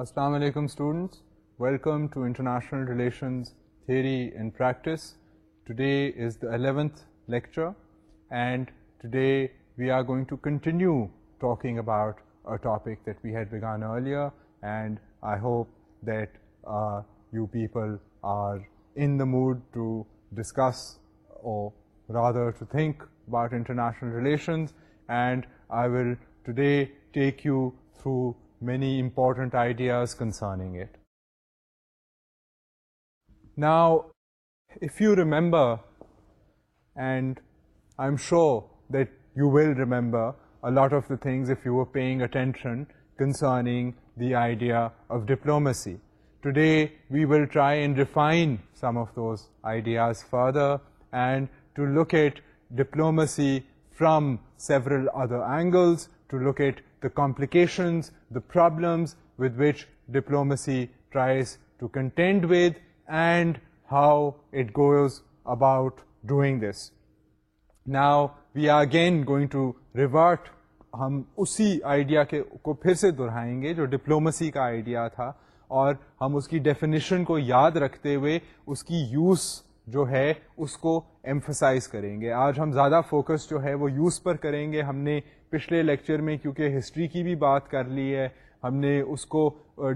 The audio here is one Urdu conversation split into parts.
السلام علیکم students welcome to international relations theory and practice today is the eleventh lecture and today we are going to continue talking about a topic that we had begun earlier and I hope that you people are in the mood to discuss or rather to think about international relations and I will today take you through many important ideas concerning it. Now, if you remember, and I'm sure that you will remember a lot of the things if you were paying attention concerning the idea of diplomacy. Today, we will try and refine some of those ideas further and to look at diplomacy from several other angles, to look at the complications the problems with which diplomacy tries to contend with and how it goes about doing this now we are again going to revert ہم اسی آئیڈیا کے کو پھر سے دہرائیں گے جو ڈپلومسی کا آئیڈیا تھا اور ہم اس کی ڈیفینیشن کو یاد رکھتے ہوئے اس کی یوز جو ہے اس کو ایمفسائز کریں گے آج ہم زیادہ فوکس جو ہے وہ یوز پر کریں گے ہم نے پچھلے لیکچر میں کیونکہ ہسٹری کی بھی بات کر لی ہے ہم نے اس کو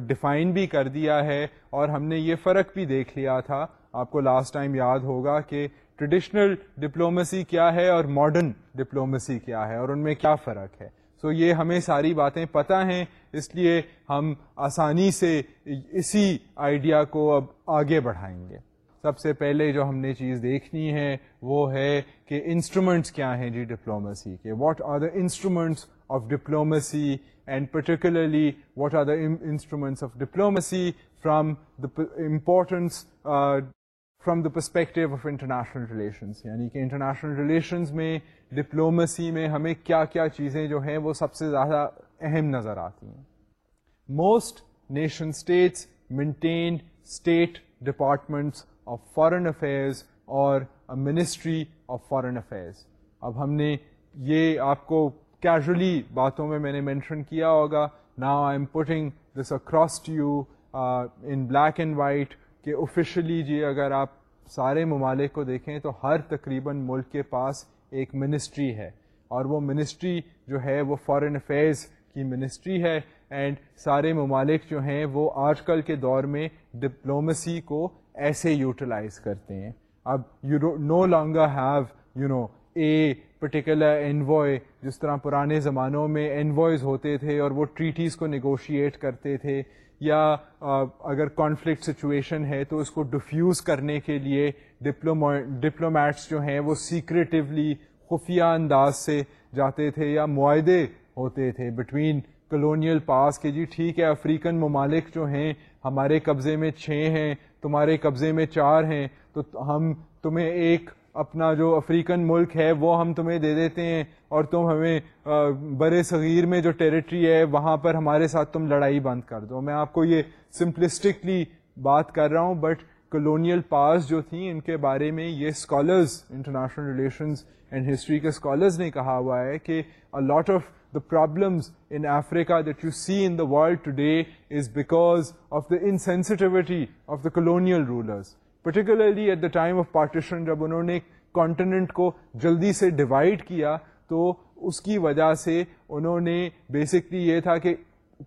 ڈیفائن بھی کر دیا ہے اور ہم نے یہ فرق بھی دیکھ لیا تھا آپ کو لاسٹ ٹائم یاد ہوگا کہ ٹریڈیشنل ڈپلومسی کیا ہے اور ماڈرن ڈپلومیسی کیا ہے اور ان میں کیا فرق ہے سو so یہ ہمیں ساری باتیں پتہ ہیں اس لیے ہم آسانی سے اسی آئیڈیا کو اب آگے بڑھائیں گے سب سے پہلے جو ہم نے چیز دیکھنی ہے وہ ہے کہ انسٹرومینٹس کیا ہیں جی ڈپلومسی کے what are the instruments of diplomacy and particularly what are the instruments of diplomacy from the importance from the perspective of international relations یعنی کہ انٹرنیشنل ریلیشنس میں ڈپلومسی میں ہمیں کیا کیا چیزیں جو ہیں وہ سب سے زیادہ اہم نظر آتی ہیں most nation status maintain state departments of foreign affairs اور منسٹری آف فارن افیئرز اب ہم نے یہ آپ کو کیجولی باتوں میں میں نے مینشن کیا ہوگا now I am putting this across to you in black and white کہ آفیشلی جی اگر آپ سارے ممالک کو دیکھیں تو ہر تقریباً ملک کے پاس ایک منسٹری ہے اور وہ منسٹری جو ہے وہ فارن افیئرز کی منسٹری ہے اینڈ سارے ممالک جو ہیں وہ آج کل کے دور میں ڈپلومسی کو ایسے یوٹیلائز کرتے ہیں اب you know لانگا longer have you know a particular envoy جس طرح پرانے زمانوں میں انوائز ہوتے تھے اور وہ ٹریٹیز کو نیگوشیٹ کرتے تھے یا اگر کانفلکٹ سچویشن ہے تو اس کو ڈفیوز کرنے کے لیے ڈپلوم ڈپلومیٹس جو ہیں وہ سیکرٹیولی خفیہ انداز سے جاتے تھے یا معاہدے ہوتے تھے بٹوین کلونیل پاس کہ جی ٹھیک ہے افریقن ممالک جو ہیں ہمارے قبضے میں چھ ہیں تمہارے قبضے میں چار ہیں تو ہم تمہیں ایک اپنا جو افریقن ملک ہے وہ ہم تمہیں دے دیتے ہیں اور تم ہمیں بر صغیر میں جو ٹیریٹری ہے وہاں پر ہمارے ساتھ تم لڑائی بند کر دو میں آپ کو یہ سمپلسٹکلی بات کر رہا ہوں بٹ کلونیل پاس جو تھیں ان کے بارے میں یہ scholars international relations and history کے اسکالرز نے کہا ہوا ہے کہ a lot of the problems in Africa that you see in the world today is because of the insensitivity of the colonial rulers particularly at the time of partition جب انہوں نے کانٹیننٹ کو جلدی سے ڈیوائڈ کیا تو اس کی وجہ سے انہوں نے بیسکلی یہ تھا کہ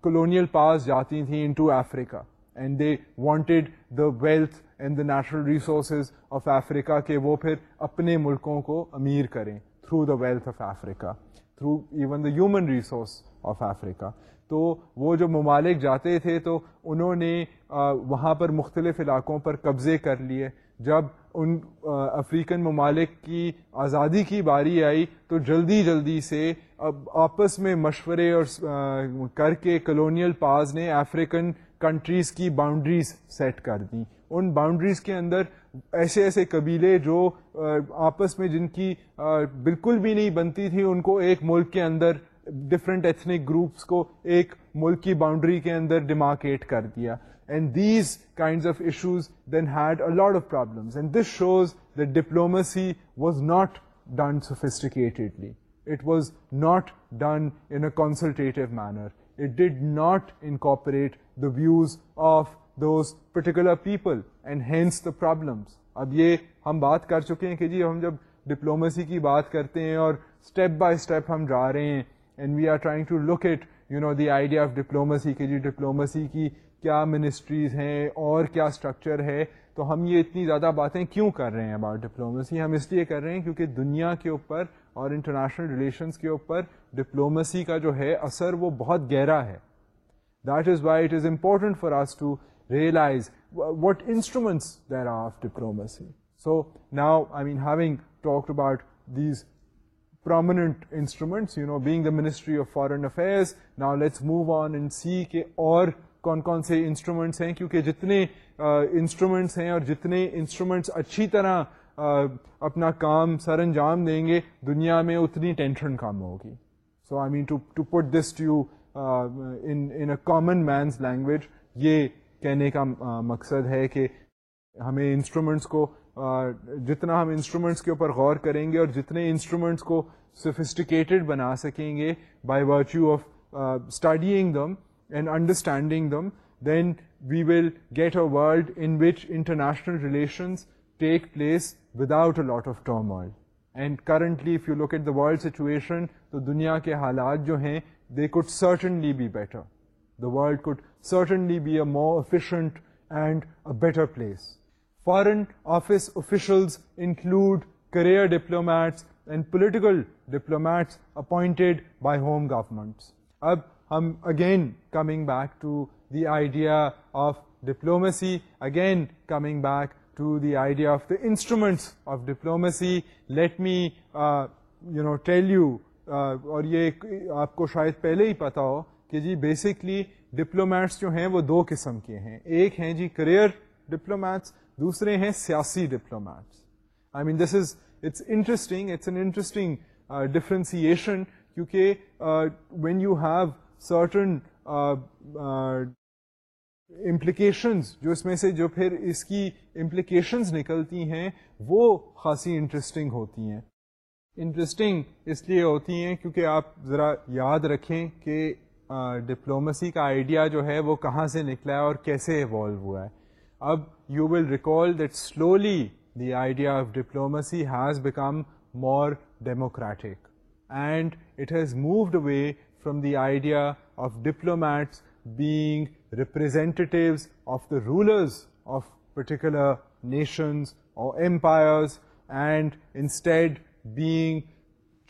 کلونیل پاس جاتی تھیں into Africa and they wanted the wealth and the natural resources of Africa کہ وہ پھر اپنے ملکوں کو امیر کریں through the wealth of Africa through even the human resource of Africa تو وہ جو ممالک جاتے تھے تو انہوں نے وہاں پر مختلف علاقوں پر قبضے کر لیے جب ان افریقن ممالک کی آزادی کی باری آئی تو جلدی جلدی سے آپس میں مشورے اور کر کے کلونیل پاز نے افریقن کنٹریز کی باؤنڈریز سیٹ کر دیں ان باؤنڈریز کے اندر ایسے ایسے قبیلے جو آپس میں جن کی بالکل بھی نہیں بنتی تھی ان کو ایک ملک کے اندر ڈفرینٹ ایتھنک گروپس کو ایک ملک کی باؤنڈری کے اندر ڈیمارکیٹ کر دیا and these kinds of issues then had a of problems and this shows the diplomacy was not done sophisticatedly it was not done in a consultative manner it did not in the views of those particular people and hence the problems اب یہ ہم بات کر چکے ہیں کہ جی ہم جب ڈپلومیسی کی بات کرتے ہیں اور اسٹیپ بائی اسٹیپ ہم جا رہے ہیں and we are trying to look it you know the idea of diplomacy کہ جی ڈپلومیسی کی کیا منسٹریز ہیں اور کیا اسٹرکچر ہے تو ہم یہ اتنی زیادہ باتیں کیوں کر رہے ہیں اباؤٹ ڈپلومیسی ہم اس لیے کر رہے ہیں کیونکہ دنیا کے اوپر اور انٹرنیشنل ریلیشنس کے اوپر ڈپلومیسی کا جو ہے اثر وہ بہت گہرا ہے that is why it is important for us to realise what instruments there are of diplomacy so now I mean having talk about these permanent instruments you know being the ministry of foreign affairs now let's move on and see کے اور کون کون سے انسٹرومینٹس ہیں کیونکہ جتنے انسٹرومینٹس ہیں اور جتنے انسٹرومینٹس اچھی طرح اپنا کام سر انجام دیں گے دنیا میں اتنی ٹینشن کام ہوگی so I mean this to in common man's language یہ کہنے کا مقصد ہے کہ ہمیں انسٹرومینٹس کو جتنا ہم انسٹرومینٹس کے اوپر غور کریں گے اور جتنے انسٹرومینٹس کو سوفسٹیکیٹڈ بنا سکیں گے by virtue of studying them and understanding them then we will get a world in which international relations take place without a lot of turmoil and at the world situation تو دنیا کے حالات جو ہیں they could certainly be better the world could certainly be a more efficient and a better place foreign office official include career diplomatic diplomats appoint by home government اب ہم again back to the idea of diplomacy again coming back to the idea of the instruments of diplomacy let me you know tell you اور یہ آپ کو شاید پہلے ہی پتا ہو کہ جی بیسکلی ڈپلومیٹس جو ہیں وہ دو قسم کے ہیں ایک ہیں جی کریئر ڈپلومیٹس دوسرے ہیں سیاسی diplomats I mean this is it's interesting it's an interesting differentiation کیونکہ when you have certain implications جو اس میں سے جو پھر اس کی امپلیکیشنز نکلتی ہیں وہ خاصی انٹرسٹنگ ہوتی ہیں انٹرسٹنگ اس لیے ہوتی ہیں کیونکہ آپ ذرا یاد رکھیں کہ ڈپلومسی کا آئیڈیا جو ہے وہ کہاں سے نکلا ہے اور کیسے ایوالو ہوا ہے اب you will recall that slowly the idea of diplomacy has become more democratic and it has moved away from the idea of diplomats being of the rulers of particular nations or empires and instead being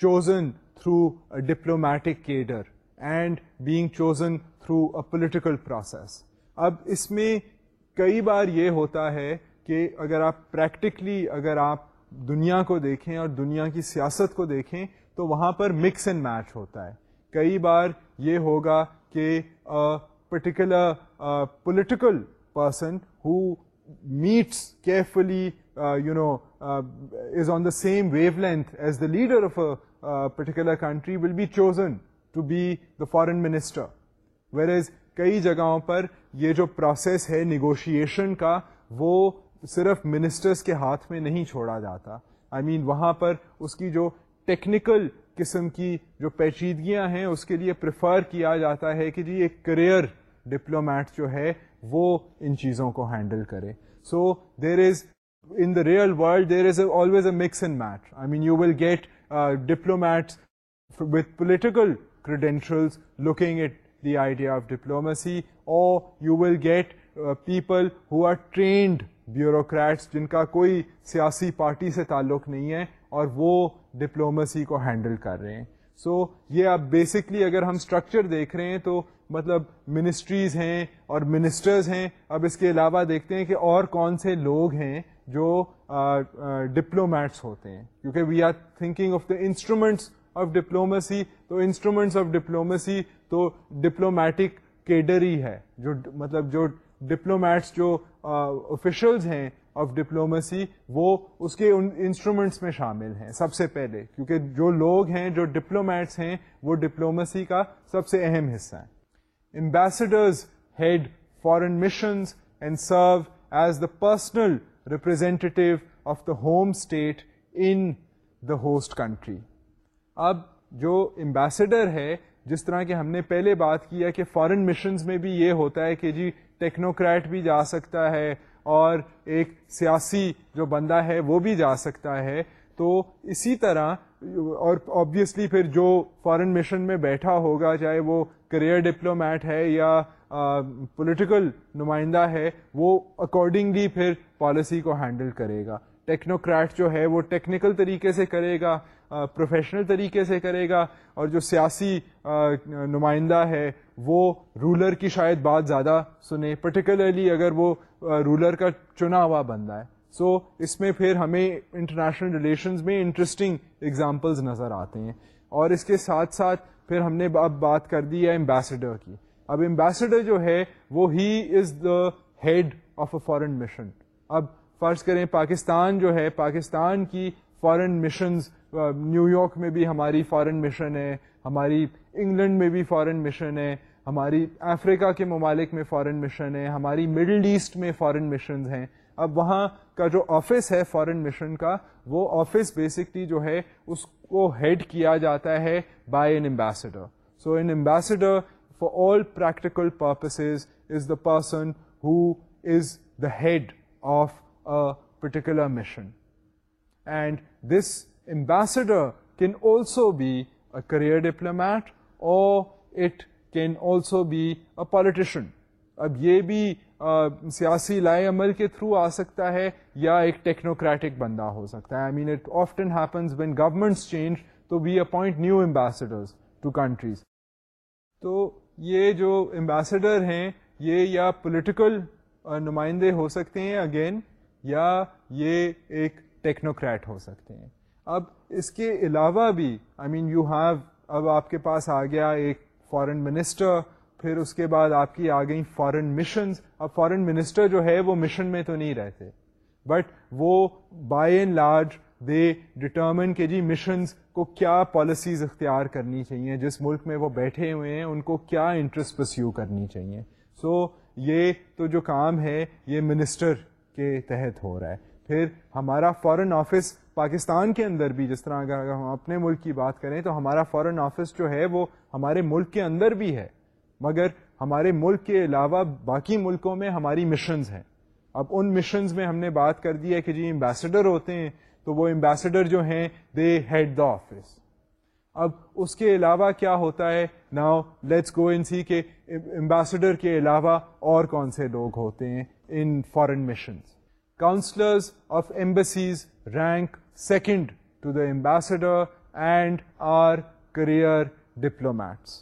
chosen through a diplomatic cadre and being chosen through a political process اب اس میں کئی بار یہ ہوتا ہے کہ اگر آپ پریکٹیکلی اگر آپ دنیا کو دیکھیں اور دنیا کی سیاست کو دیکھیں تو وہاں پر مکس اینڈ میچ ہوتا ہے کئی بار یہ ہوگا کہ particular political person who meets carefully you know is on the same wavelength as the leader of a particular country will be chosen to be the foreign minister where is کئی جگہوں پر یہ جو پروسیس ہے نیگوشیشن کا وہ صرف منسٹرس کے ہاتھ میں نہیں چھوڑا جاتا آئی I مین mean, وہاں پر اس کی جو ٹیکنیکل قسم کی جو پیچیدگیاں ہیں اس کے لیے پریفر کیا جاتا ہے کہ جی ایک کریئر ڈپلومیٹ جو ہے وہ ان چیزوں کو ہینڈل کرے so there is in the real world there is always a mix and I mean you will get diplomat with political credentials looking at the idea of diplomacy or you will get uh, people who are trained bureaucrats جن کا کوئی سیاسی پارٹی سے تعلق نہیں ہے اور وہ ڈپلومسی کو ہینڈل کر رہے ہیں سو یہ اب بیسکلی اگر ہم اسٹرکچر دیکھ رہے ہیں تو مطلب منسٹریز ہیں اور منسٹرز ہیں اب اس کے علاوہ دیکھتے ہیں کہ اور کون سے لوگ ہیں جو ڈپلومیٹس ہوتے ہیں کیونکہ we are thinking of the instruments of diplomacy تو انسٹرومینٹس آف ڈپلومسی تو ڈپلومیٹک کیڈری ہے جو مطلب جو ڈپلومیٹس جو آفیشلز ہیں آف ڈپلومسی وہ اس کے انسٹرومینٹس میں شامل ہیں سب سے پہلے کیونکہ جو لوگ ہیں جو ڈپلومیٹس ہیں وہ ڈپلومسی کا سب سے اہم حصہ ہیں ambassadors head foreign missions and serve as the personal representative of the home state in the host country اب جو امبیسڈر ہے جس طرح کہ ہم نے پہلے بات کیا کہ فارن مشنز میں بھی یہ ہوتا ہے کہ جی ٹیکنوکریٹ بھی جا سکتا ہے اور ایک سیاسی جو بندہ ہے وہ بھی جا سکتا ہے تو اسی طرح اور آبویسلی پھر جو فارن مشن میں بیٹھا ہوگا چاہے وہ کریئر ڈپلومیٹ ہے یا پولیٹیکل نمائندہ ہے وہ اکارڈنگلی پھر پالیسی کو ہینڈل کرے گا ٹیکنوکریٹ جو ہے وہ ٹیکنیکل طریقے سے کرے گا پروفیشنل طریقے سے کرے گا اور جو سیاسی نمائندہ ہے وہ رولر کی شاید بات زیادہ سنے پرٹیکولرلی اگر وہ رولر کا چنا ہوا بندہ ہے سو so, اس میں پھر ہمیں انٹرنیشنل ریلیشنز میں انٹرسٹنگ ایگزامپلز نظر آتے ہیں اور اس کے ساتھ ساتھ پھر ہم نے اب بات کر دی ہے امبیسڈر کی اب امبیسڈر جو ہے وہ he is the head of a foreign mission اب فرض کریں پاکستان جو ہے پاکستان کی فارن مشنز نیو یارک میں بھی ہماری فارن مشن ہے ہماری انگلینڈ میں بھی فارن مشن ہے ہماری افریقہ کے ممالک میں فارن مشن ہے ہماری مڈل ایسٹ میں فارن مشنز ہیں اب وہاں کا جو آفس ہے فارن مشن کا وہ آفس بیسکلی جو ہے اس کو ہیڈ کیا جاتا ہے by an ambassador so an ambassador for all practical purposes is the person who is the head of particular mission and this ambassador can also be a career diplomat or it can also be a politician. اب یہ بھی سیاسی لائے عمل کے تھرو آ سکتا ہے یا ایک ٹیکنوکریٹک بندہ ہو سکتا ہے I mean it often happens when government change تو we appoint new ambassadors to countries تو یہ جو امبیسڈر ہیں یہ یا پولیٹیکل نمائندے ہو سکتے ہیں اگین یا یہ ایک ٹیکنوکریٹ ہو سکتے ہیں اب اس کے علاوہ بھی آئی مین یو ہیو اب آپ کے پاس آ گیا ایک فارن منسٹر پھر اس کے بعد آپ کی آ گئیں فارن مشنز اب فارن منسٹر جو ہے وہ مشن میں تو نہیں رہتے بٹ وہ by and large they determine کہ جی مشنز کو کیا پالیسیز اختیار کرنی چاہیے جس ملک میں وہ بیٹھے ہوئے ہیں ان کو کیا انٹرسٹ پرسیو کرنی چاہیے سو so, یہ تو جو کام ہے یہ منسٹر کے تحت ہو رہا ہے پھر ہمارا فورن آفس پاکستان کے اندر بھی جس طرح اگر ہم اپنے ملک کی بات کریں تو ہمارا فورن آفس جو ہے وہ ہمارے ملک کے اندر بھی ہے مگر ہمارے ملک کے علاوہ باقی ملکوں میں ہماری مشنز ہیں اب ان مشنز میں ہم نے بات کر دی ہے کہ جی امبیسڈر ہوتے ہیں تو وہ امبیسڈر جو ہیں دے ہیڈ دا آفس اب اس کے علاوہ کیا ہوتا ہے now let's go in see کہ امبیسڈر کے علاوہ اور کون سے لوگ ہوتے ہیں foreign missions counsellors of embassies rank second to the ambassador and are career diplomats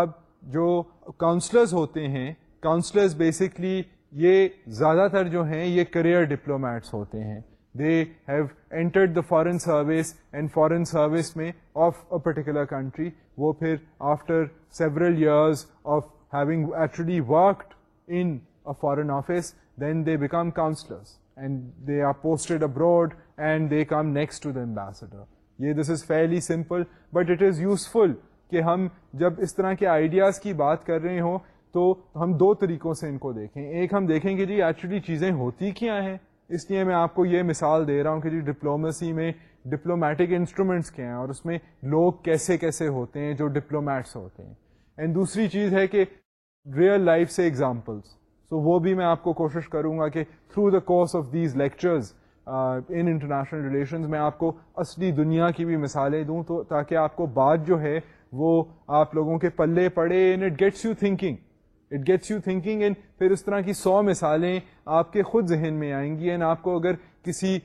اب جو کاؤنسلرس ہوتے ہیں کاؤنسلرز بیسکلی یہ زیادہ تر جو ہیں یہ کریئر ڈپلومیٹس ہوتے ہیں they have entered the foreign service and foreign service میں آف اے پرٹیکولر کنٹری وہ پھر after several years of having work in foreign office then they become counselors and they are posted abroad and they come next to the ambassador یہ this is fairly simple but it is useful کہ ہم جب اس طرح کے آئیڈیاز کی بات کر رہے ہوں تو ہم دو طریقوں سے ان کو دیکھیں ایک ہم دیکھیں کہ جی ایکچولی چیزیں ہوتی کیا ہیں اس لیے میں آپ کو یہ مثال دے رہا ہوں کہ جی ڈپلومیسی میں ڈپلومیٹک انسٹرومینٹس کیا ہیں اور اس میں لوگ کیسے کیسے ہوتے ہیں جو ڈپلومیٹس ہوتے ہیں اینڈ دوسری چیز ہے کہ ریئل لائف سے ایگزامپلس تو وہ بھی میں آپ کو کوشش کروں گا کہ through the course of these lectures in international relations میں آپ کو اصلی دنیا کی بھی مثالیں دوں تو تاکہ آپ کو بات جو ہے وہ آپ لوگوں کے پلے پڑے and it gets you thinking it gets you thinking and پھر اس طرح کی سو مثالیں آپ کے خود ذہن میں آئیں گی اینڈ آپ کو اگر کسی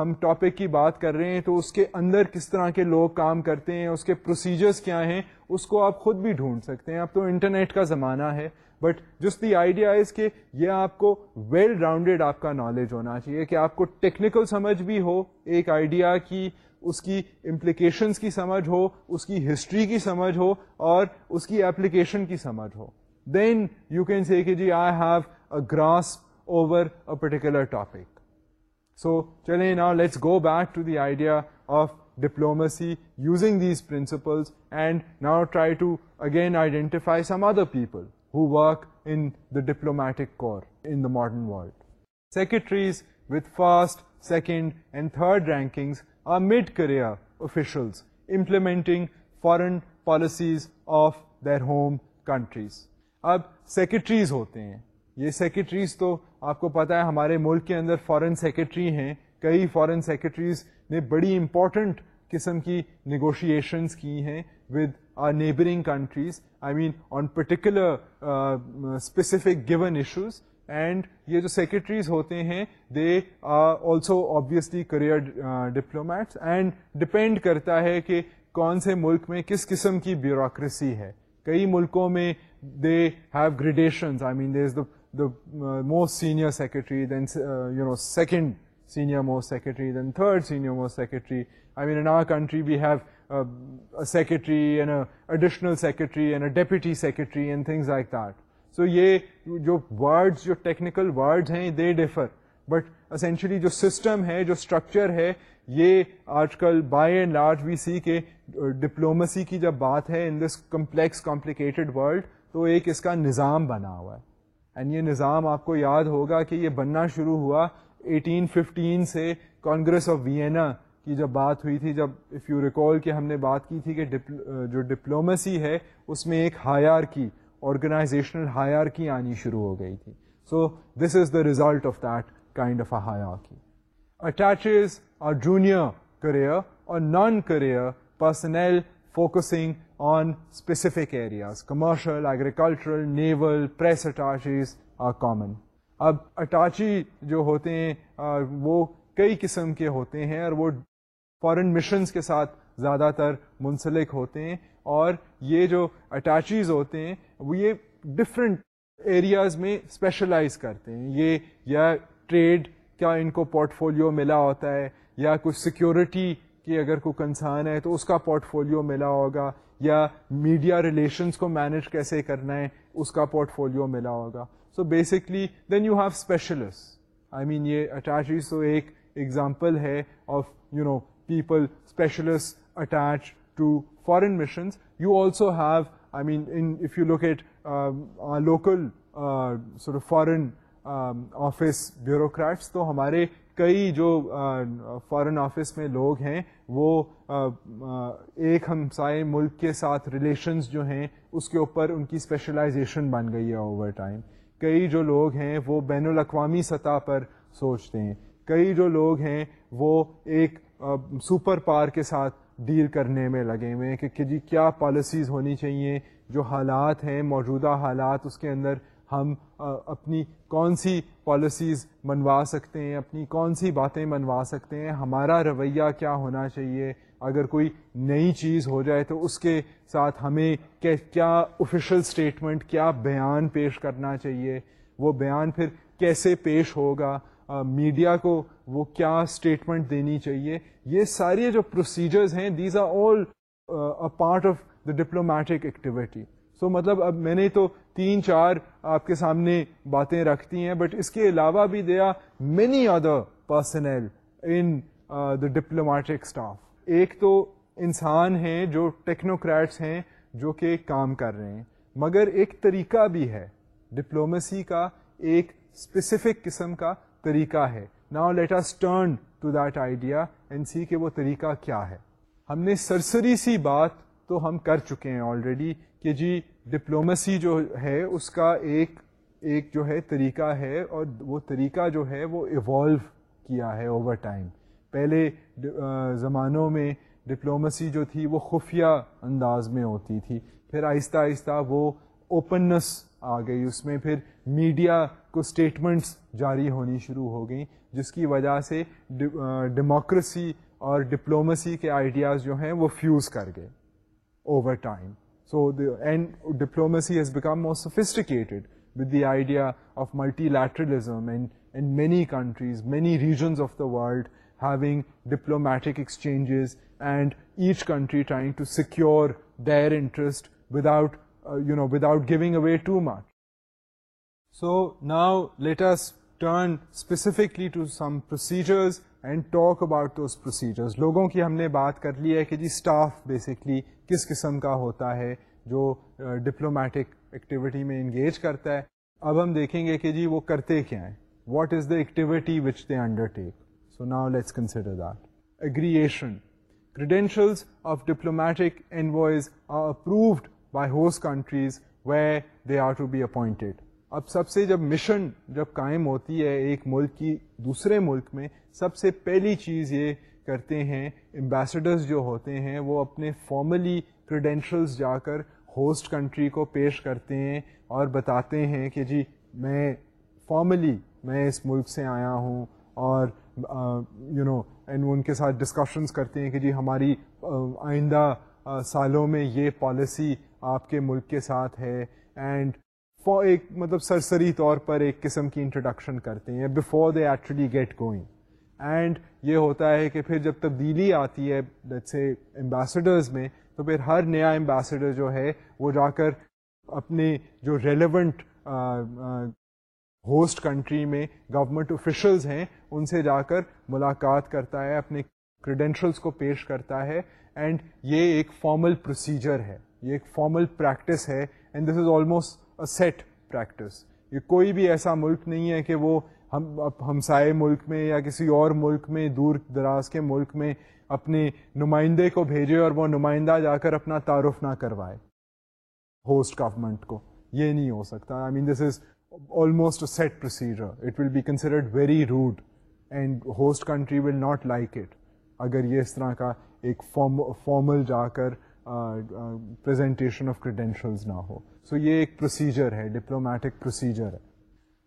ہم ٹاپک کی بات کر رہے ہیں تو اس کے اندر کس طرح کے لوگ کام کرتے ہیں اس کے پروسیجرز کیا ہیں اس کو آپ خود بھی ڈھونڈ سکتے ہیں اب تو انٹرنیٹ کا زمانہ ہے بٹ جس دی آئیڈیا اس کہ یہ آپ کو ویل راؤنڈیڈ آپ کا نالج ہونا چاہیے کہ آپ کو ٹیکنیکل سمجھ بھی ہو ایک آئیڈیا کی اس کی امپلیکیشنس کی سمجھ ہو اس کی ہسٹری کی سمجھ ہو اور اس کی اپلیکیشن کی سمجھ ہو دین یو کین سی کہ جی I have a grasp over a particular topic so چلیں نا let's go back to the idea of diplomacy using these principles and now try to again identify some other people who work in the diplomatic corps in the modern world. Secretaries with first, second and third rankings are mid-career officials implementing foreign policies of their home countries. اب سیکرٹریز ہوتے ہیں یہ سیکرٹریز تو آپ کو پتا ہے ہمارے ملک کے اندر فارن سیکرٹری ہیں کئی فارن سیکرٹریز نے بڑی امپورٹنٹ قسم کی نیگوشیشنس کی ہیں with our neighbouring countries I mean on particular specific gone issues and یہ جو سیکریٹریز ہوتے ہیں they are also career career diplomats and depend کرتا ہے کہ کون سے ملک میں کس قسم کی بیوروکریسی ہے کئی ملکوں میں they have gradations I mean they is most senior secretaries then second senior most secretary then third senior most secretary I mean and there we have secretary and additional secretary and a deputy secretary and things like that so یہ جو ورڈ جو ٹیکنیکل ورڈ ہیں دے ڈفر بٹ اسینشلی جو سسٹم ہے جو اسٹرکچر ہے یہ آج کل بائی اے لارج وی سی کہ ڈپلومسی کی جب بات ہے in this complex complicated world تو ایک اس کا نظام بنا ہوا ہے اینڈ یہ نظام آپ کو یاد ہوگا کہ یہ بننا شروع ہوا ایٹین ففٹین سے کانگریس آف وینا کی جب بات ہوئی تھی جب اف یو ریکال کہ ہم نے بات کی تھی کہ جو ڈپلومسی ہے اس میں ایک hierarchy organisational hierarchy آنی شروع ہو گئی تھی so this is the result of that kind of higher کی اٹیچز اور جونیئر کریئر اور non career personnel focusing on specific areas commercial agricultural naval press attachés are common اب اٹاچی جو ہوتے ہیں وہ کئی قسم کے ہوتے ہیں اور وہ فارن مشنز کے ساتھ زیادہ تر منسلک ہوتے ہیں اور یہ جو اٹاچیز ہوتے ہیں وہ یہ ڈفرینٹ ایریاز میں اسپیشلائز کرتے ہیں یہ یا ٹریڈ کا ان کو پورٹ فولیو ملا ہوتا ہے یا کچھ سیکیورٹی کی اگر کوئی کنسان ہے تو اس کا پورٹ فولیو ملا ہوگا یا میڈیا ریلیشنس کو مینج کیسے کرنا ہے اس کا پورٹ فولیو ملا ہوگا so basically then you have specialist I mean یہ سو ایک ایگزامپل ہے of you know people specialist attach to foreign missions you also have I mean if you he local foreign office bureaucrats تو ہمارے کئی جو فارن آفس میں لوگ ہیں وہ ایک ہمسائے ملک کے ساتھ ریلیشنز جو ہیں اس کے اوپر ان کی اسپیشلائزیشن بن گئی ہے اوور ٹائم کئی جو لوگ ہیں وہ بین الاقوامی سطح پر سوچتے ہیں کئی جو لوگ ہیں وہ ایک سپر پار کے ساتھ ڈیل کرنے میں لگے ہوئے ہیں کہ جی کیا پالیسیز ہونی چاہیے جو حالات ہیں موجودہ حالات اس کے اندر ہم اپنی کون سی پالیسیز منوا سکتے ہیں اپنی کون سی باتیں منوا سکتے ہیں ہمارا رویہ کیا ہونا چاہیے اگر کوئی نئی چیز ہو جائے تو اس کے ساتھ ہمیں کیا آفیشیل اسٹیٹمنٹ کیا بیان پیش کرنا چاہیے وہ بیان پھر کیسے پیش ہوگا میڈیا کو وہ کیا اسٹیٹمنٹ دینی چاہیے یہ سارے جو پروسیجرز ہیں these are all part of the diplomatic activity so مطلب اب میں نے تو تین چار آپ کے سامنے باتیں رکھتی ہیں بٹ اس کے علاوہ بھی they many other personnel in the diplomatic staff ایک تو انسان ہیں جو ٹیکنوکریٹس ہیں جو کہ کام کر رہے ہیں مگر ایک طریقہ بھی ہے ڈپلومیسی کا ایک اسپیسیفک قسم کا طریقہ ہے now let us turn to that idea and see کہ وہ طریقہ کیا ہے ہم نے سرسری سی بات تو ہم کر چکے ہیں آلریڈی کہ جی ڈپلومسی جو ہے اس کا ایک ایک جو ہے طریقہ ہے اور وہ طریقہ جو ہے وہ ایوالو کیا ہے اوور ٹائم پہلے زمانوں میں ڈپلومسی جو تھی وہ خفیہ انداز میں ہوتی تھی پھر آہستہ آہستہ وہ اوپننس آ گئی اس میں پھر میڈیا کو اسٹیٹمنٹس جاری ہونی شروع ہو گئیں جس کی وجہ سے ڈیموکریسی اور ڈپلومسی کے آئیڈیاز جو ہیں وہ فیوز کر گئے over time So and diplomacy has become more sophisticated with the idea of multilateralism and many countries, many regions of the world having diplomatic exchanges and each country trying to secure their interest without uh, giving away too much. So now let us turn specifically to some procedures and talk about those procedures لوگوں کی ہم نے بات کر لی ہے کہ جی اسٹاف بیسکلی کس قسم کا ہوتا ہے جو ڈپلومیٹک ایکٹیویٹی میں انگیج کرتا ہے اب ہم دیکھیں گے کہ جی وہ کرتے کیا ہیں what is the activity which they undertake so now let's consider that agrément credentials of diplomatic envoys are approved by host countries where they are to be appointed اب سب سے جب مشن جب قائم ہوتی ہے ایک ملک کی دوسرے ملک میں سب سے پہلی چیز یہ کرتے ہیں امبیسڈرز جو ہوتے ہیں وہ اپنے فارملی کریڈینشلز جا کر ہوسٹ کنٹری کو پیش کرتے ہیں اور بتاتے ہیں کہ جی میں فارملی میں اس ملک سے آیا ہوں اور یو نو اینڈ ان کے ساتھ ڈسکشنز کرتے ہیں کہ جی ہماری آئندہ سالوں میں یہ پالیسی آپ کے ملک کے ساتھ ہے اینڈ فور ایک مطلب سرسری طور پر ایک قسم کی انٹروڈکشن کرتے ہیں before they actually get going and یہ ہوتا ہے کہ پھر جب تبدیلی آتی ہے جیسے امبیسڈرز میں تو پھر ہر نیا امبیسڈر جو ہے وہ جا کر اپنے جو ریلیونٹ ہوسٹ کنٹری میں گورمنٹ آفیشلز ہیں ان سے جا کر ملاقات کرتا ہے اپنے کریڈینشلس کو پیش کرتا ہے اینڈ یہ ایک فارمل پروسیجر ہے یہ ایک فارمل پریکٹس ہے and this is almost set practice یہ کوئی بھی ایسا ملک نہیں ہے کہ وہ ہم ہمسائے ملک میں یا کسی اور ملک میں دور دراز کے ملک میں اپنے نمائندے کو بھیجے اور وہ نمائندہ جا کر اپنا تعارف نہ کروائے ہوسٹ گورمنٹ کو یہ نہیں ہو سکتا I mean this is almost set procedure it will be considered very rude and host country will not like it اگر یہ اس طرح کا ایک فارمل جا کر پریزنٹیشن آف کریڈینشلز نہ ہو سو یہ ایک پروسیجر ہے ڈپلومیٹک پروسیجر ہے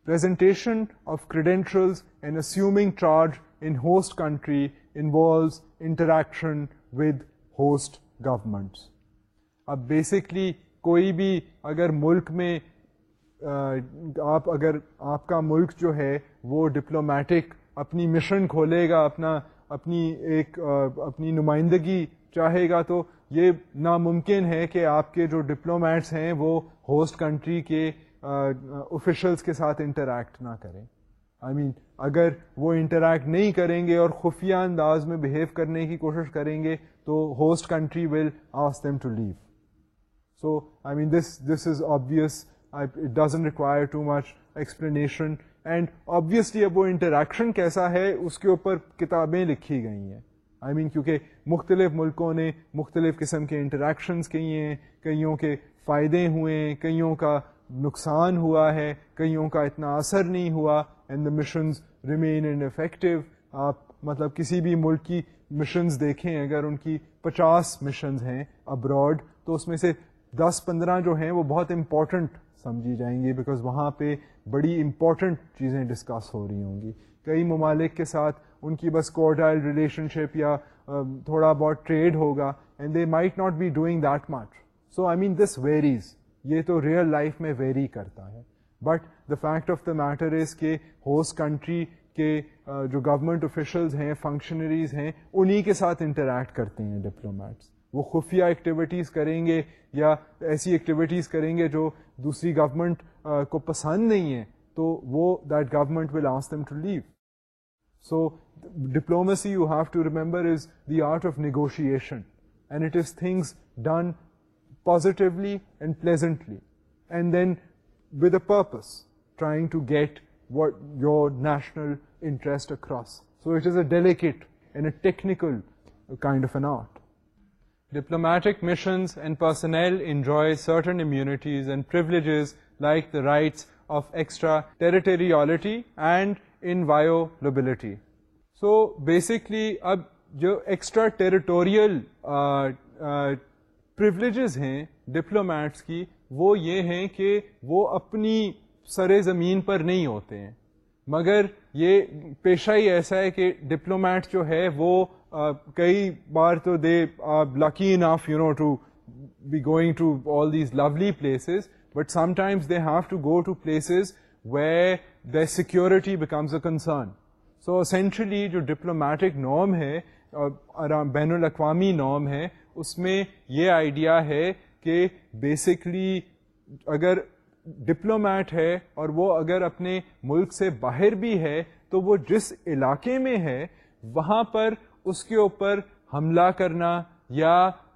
presentation of and assuming charge in host country involves interaction with host governments اب بیسکلی کوئی بھی اگر ملک میں آپ اگر آپ کا ملک جو ہے وہ ڈپلومیٹک اپنی مشن کھولے گا اپنا اپنی ایک اپنی نمائندگی چاہے گا تو یہ ناممکن ہے کہ آپ کے جو ڈپلومیٹس ہیں وہ ہوسٹ کنٹری کے آفیشلس کے ساتھ انٹریکٹ نہ کریں آئی I مین mean, اگر وہ انٹریکٹ نہیں کریں گے اور خفیہ انداز میں بہیو کرنے کی کوشش کریں گے تو host country will ask them to leave so I mean this this is obvious it doesn't require too much explanation and obviously اب وہ انٹریکشن کیسا ہے اس کے اوپر کتابیں لکھی گئی ہیں آئی مین کیونکہ مختلف ملکوں نے مختلف قسم کے انٹریکشنز کیے ہیں کئیوں کے فائدے ہوئے ہیں کئیوں کا نقصان ہوا ہے کئیوں کا اتنا اثر نہیں ہوا and the missions remain and effective آپ مطلب کسی بھی ملک کی مشنز دیکھیں اگر ان کی پچاس مشنز ہیں ابراڈ تو اس میں سے دس پندرہ جو ہیں وہ بہت امپورٹنٹ سمجھی جائیں گی بیکاز وہاں پہ بڑی امپورٹنٹ چیزیں ڈسکس ہو رہی ہوں گی کئی ممالک کے ساتھ ان کی بس کوڈائل ریلیشن شپ یا تھوڑا بہت ٹریڈ ہوگا and they might not be doing that much so I mean this varies یہ تو ریئل لائف میں ویری کرتا ہے but the fact of the matter is کہ ہوسٹ کنٹری کے جو گورمنٹ آفیشلز ہیں فنکشنریز ہیں انہی کے ساتھ انٹریکٹ کرتے ہیں ڈپلومیٹس وہ خفیہ ایکٹیویٹیز کریں گے یا ایسی ایکٹیویٹیز کریں گے جو دوسری گورنمنٹ کو پسند نہیں ہے تو وہ that government will ask them to leave so you have to remember is the art of negotiation and it is things done positively and pleasantly and then with a purpose trying to get what your national interest across so it is a delicate and a technical kind of an art diplomatic missions and personnel enjoy immunities and privileges like the rights of extraterritoriality and in violability so basically اب جو ایکسٹرا ٹیریٹوریل پریولیجز ہیں ڈپلومیٹس کی وہ یہ ہیں کہ وہ اپنی سر زمین پر نہیں ہوتے مگر یہ پیشہ ہی ایسا ہے کہ ڈپلومیٹ جو ہے وہ کئی بار تو they lucky in of you know to be going to all these lovely places but sometimes they have to go to places where the security becomes a concern so centrally جو ڈپلومیٹک نام ہے بین الاقوامی نام ہے اس میں یہ آئیڈیا ہے کہ بیسکلی اگر ڈپلومیٹ ہے اور وہ اگر اپنے ملک سے باہر بھی ہے تو وہ جس علاقے میں ہے وہاں پر اس کے اوپر حملہ کرنا یا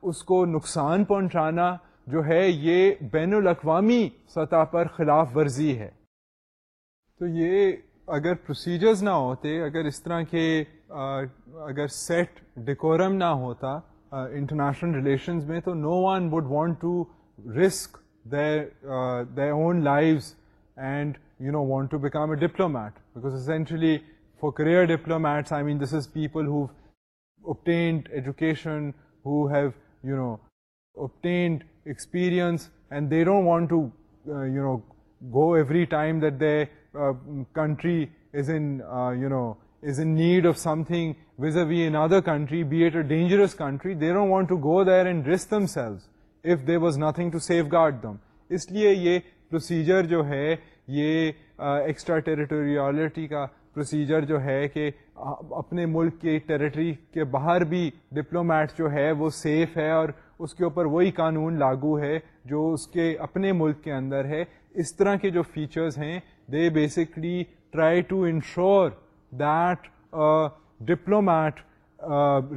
اس کو نقصان پہنچانا جو ہے یہ بین الاقوامی سطح پر خلاف ورزی ہے تو یہ اگر پروسیجرز نہ ہوتے اگر اس طرح کے اگر سیٹ ڈیکورم نہ ہوتا انٹرنیشنل ریلیشنز میں تو no one would want to risk Uh, their own lives and, you know, want to become a diplomat. Because essentially for career diplomats, I mean, this is people who've obtained education, who have, you know, obtained experience, and they don't want to, uh, you know, go every time that their uh, country is in, you know, is in need of something vis-a-vis another country, be it a dangerous country. They don't want to go there and risk themselves. If they was nothing to safeguard them اس لیے یہ پروسیجر جو ہے یہ ایکسٹرا ٹیریٹوریالٹی کا پروسیجر جو ہے کہ اپنے ملک کے ٹریٹری کے باہر بھی ڈپلومیٹ جو ہے وہ سیف ہے اور اس کے اوپر وہی قانون لاگو ہے جو اس کے اپنے ملک کے اندر ہے اس طرح کے جو فیچرز ہیں they basically try to ensure that diplomat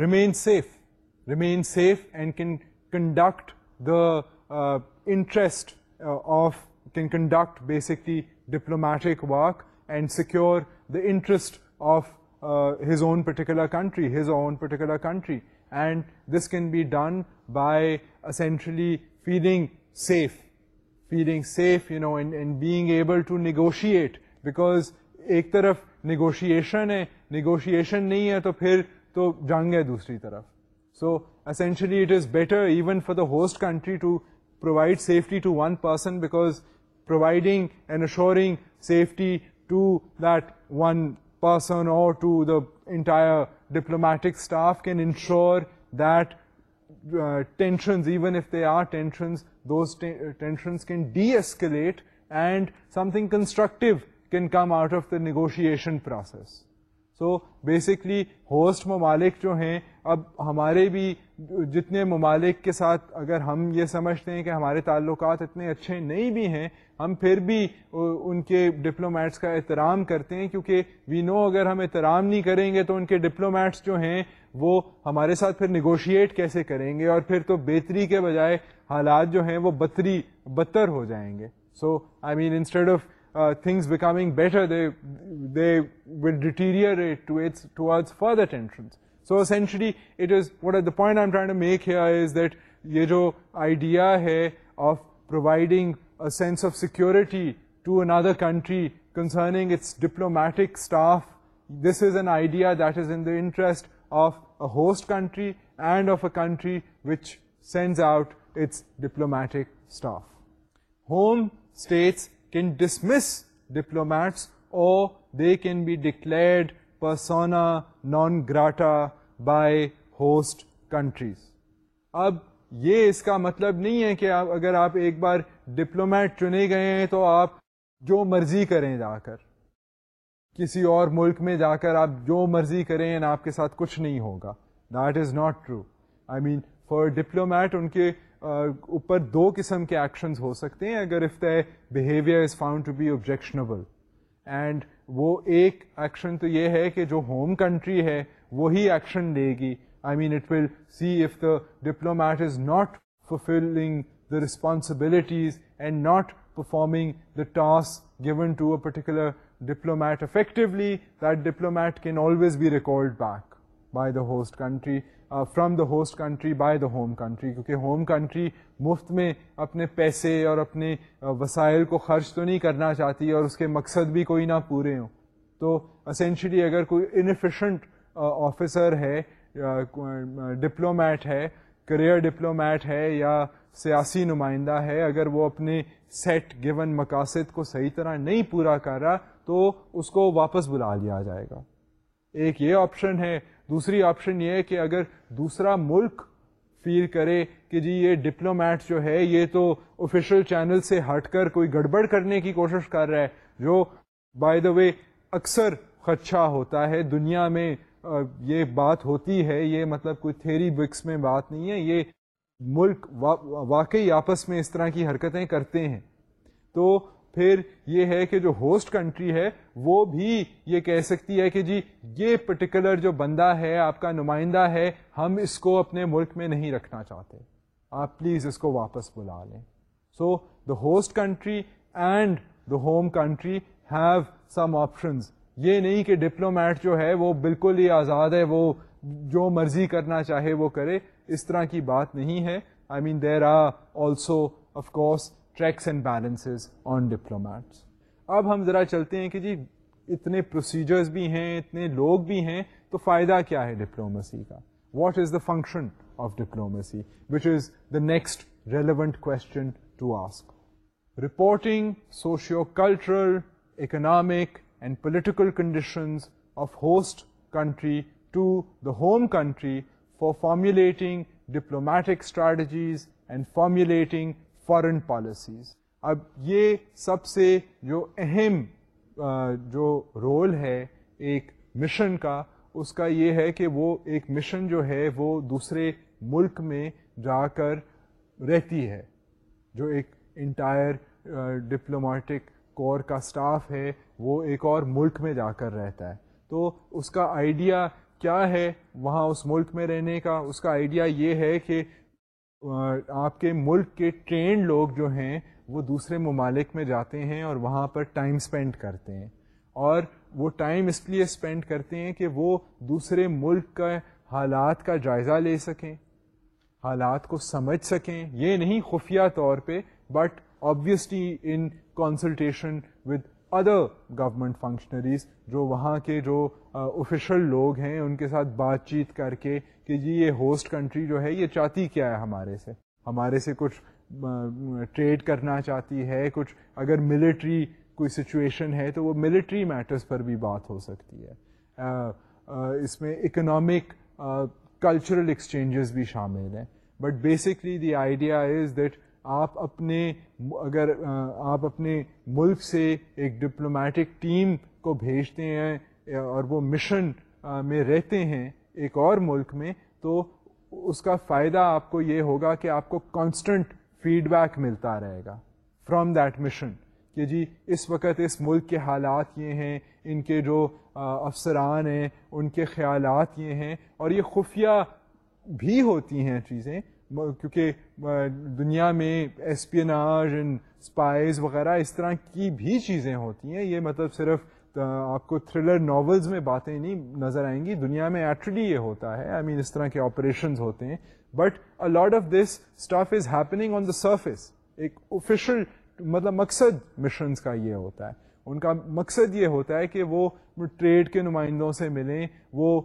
remain safe remain safe and can conduct interest of can conduct basically diplomatic uh, and secure the interest of his own particular country his particular country and this can be done by safe feeling safe feeling safe being able to negotiate because ایک طرف نیگوشیشن ہے نیگوشیشن نہیں ہے تو پھر تو جنگ ہے دوسری طرف So essentially it is better even for the host country to provide safety to one person, because providing and assuring safety to that one person or to the entire diplomatic staff can ensure that uh, tensions, even if they are tensions, those uh, tensions can de-escalate and something constructive can come out of the negotiation process. So basically host ممالک جو ہیں اب ہمارے بھی جتنے ممالک کے ساتھ اگر ہم یہ سمجھتے ہیں کہ ہمارے تعلقات اتنے اچھے نہیں بھی ہیں ہم پھر بھی ان کے ڈپلومیٹس کا احترام کرتے ہیں کیونکہ وی نو اگر ہم احترام نہیں کریں گے تو ان کے ڈپلومیٹس جو ہیں وہ ہمارے ساتھ پھر نگوشیٹ کیسے کریں گے اور پھر تو بہتری کے بجائے حالات جو ہیں وہ بتری بدتر ہو جائیں گے so I mean instead of things becoming better further sanctuary it what at point make here is that یہ جو آئیڈیا ہے of providing a sense of security to another country concerning its diplomatic staff this is an idea that is in the interest of a host country and of a country which sends out its diplomatic staff home states dismiss dismiss diplomats they can be declared declared persona non grata by host countries اب یہ اس کا مطلب نہیں ہے کہ آپ اگر آپ ایک بار ڈپلومیٹ چنے گئے ہیں تو آپ جو مرضی کریں جا کر کسی اور ملک میں جا کر آپ جو مرضی کریں آپ کے ساتھ کچھ نہیں ہوگا that is not true I mean for diplomat ان کے اوپر دو قسم کے ایکشنز ہو سکتے ہیں اگر behaviour is found to be objectionable and وہ ایک ایکشن تو یہ ہے کہ جو ہوم کنٹری ہے وہی ایکشن لے گی I mean it will see if the diplomat is not fulfilling the responsibilities and not performing the task given to a particular diplomat effectively that diplomat can always be recalled back by the host country from the host country by the home country کیونکہ ہوم کنٹری مفت میں اپنے پیسے اور اپنے وسائل کو خرچ تو نہیں کرنا چاہتی اور اس کے مقصد بھی کوئی نہ پورے ہوں تو اسینشلی اگر کوئی انفیشنٹ آفیسر ہے ڈپلومیٹ ہے کریئر ڈپلومیٹ ہے یا سیاسی نمائندہ ہے اگر وہ اپنے سیٹ گیون مقاصد کو صحیح طرح نہیں پورا کر رہا تو اس کو واپس بلا لیا جائے گا ایک یہ آپشن ہے دوسری آپشن یہ ہے کہ اگر دوسرا ملک فیل کرے کہ جی یہ ڈپلومیٹ جو ہے یہ تو آفیشیل چینل سے ہٹ کر کوئی گڑبڑ کرنے کی کوشش کر رہا ہے جو بائی دا وے اکثر خدشہ ہوتا ہے دنیا میں یہ بات ہوتی ہے یہ مطلب کوئی تھیری بکس میں بات نہیں ہے یہ ملک واقعی آپس میں اس طرح کی حرکتیں کرتے ہیں تو پھر یہ ہے کہ جو ہوسٹ کنٹری ہے وہ بھی یہ کہہ سکتی ہے کہ جی یہ پرٹیکولر جو بندہ ہے آپ کا نمائندہ ہے ہم اس کو اپنے ملک میں نہیں رکھنا چاہتے آپ پلیز اس کو واپس بلا لیں so the host country and the home country have some options یہ نہیں کہ ڈپلومیٹ جو ہے وہ بالکل ہی آزاد ہے وہ جو مرضی کرنا چاہے وہ کرے اس طرح کی بات نہیں ہے I mean there are also of course checks and balances on diplomats اب ہم ذرا چلتے ہیں کہ جی اتنے پروسیجرز بھی ہیں اتنے لوگ بھی ہیں تو فائدہ کیا ہے ڈپلومسی کا what is the function of diplomacy which is the next relevant question to ask reporting socio cultural economic and political conditions of host country to the home country for formulating diplomatic strategies and formulating foreign policies اب یہ سب سے جو اہم جو رول ہے ایک مشن کا اس کا یہ ہے کہ وہ ایک مشن جو ہے وہ دوسرے ملک میں جا کر رہتی ہے جو ایک انٹائر ڈپلومیٹک کور کا سٹاف ہے وہ ایک اور ملک میں جا کر رہتا ہے تو اس کا آئیڈیا کیا ہے وہاں اس ملک میں رہنے کا اس کا آئیڈیا یہ ہے کہ آپ کے ملک کے ٹرینڈ لوگ جو ہیں وہ دوسرے ممالک میں جاتے ہیں اور وہاں پر ٹائم اسپینڈ کرتے ہیں اور وہ ٹائم اس لیے اسپینڈ کرتے ہیں کہ وہ دوسرے ملک کا حالات کا جائزہ لے سکیں حالات کو سمجھ سکیں یہ نہیں خفیہ طور پہ but obviously in consultation with other government functionaries جو وہاں کے جو آفیشل لوگ ہیں ان کے ساتھ بات چیت کر کے کہ جی یہ ہوسٹ کنٹری جو ہے یہ چاہتی کیا ہے ہمارے سے ہمارے سے کچھ ٹریڈ کرنا چاہتی ہے کچھ اگر ملٹری کوئی سچویشن ہے تو وہ ملٹری میٹرز پر بھی بات ہو سکتی ہے اس میں اکنامک کلچرل ایکسچینجز بھی شامل ہیں but basically the idea is that آپ اپنے اگر آپ اپنے ملک سے ایک ڈپلومیٹک ٹیم کو بھیجتے ہیں اور وہ مشن میں رہتے ہیں ایک اور ملک میں تو اس کا فائدہ آپ کو یہ ہوگا کہ آپ کو کانسٹنٹ فیڈ بیک ملتا رہے گا فرام دیٹ مشن کہ جی اس وقت اس ملک کے حالات یہ ہیں ان کے جو افسران ہیں ان کے خیالات یہ ہیں اور یہ خفیہ بھی ہوتی ہیں چیزیں کیونکہ دنیا میں اینڈ اسپائز وغیرہ اس طرح کی بھی چیزیں ہوتی ہیں یہ مطلب صرف آپ کو تھرلر ناولز میں باتیں نہیں نظر آئیں گی دنیا میں ایکچولی یہ ہوتا ہے آئی مین اس طرح کے آپریشنز ہوتے ہیں but a lot of this stuff is happening on the surface ایک آفیشل مطلب مقصد مشنز کا یہ ہوتا ہے ان کا مقصد یہ ہوتا ہے کہ وہ ٹریڈ کے نمائندوں سے ملیں وہ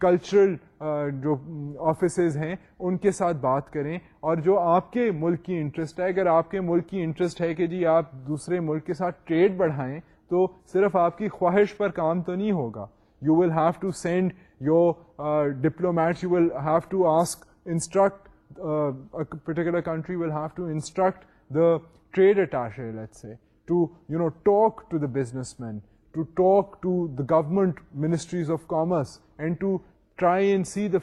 کلچرل جو آفیسز ہیں ان کے ساتھ بات کریں اور جو آپ کے ملک کی انٹرسٹ ہے اگر آپ کے ملک کی انٹرسٹ ہے کہ جی آپ دوسرے ملک کے ساتھ ٹریڈ بڑھائیں تو صرف آپ کی خواہش پر کام تو نہیں ہوگا you will have to send your diplomat will have to ask instruct particular country will have to instruct the trade let say businessman to talk to the government ministries of commerce and to try and see the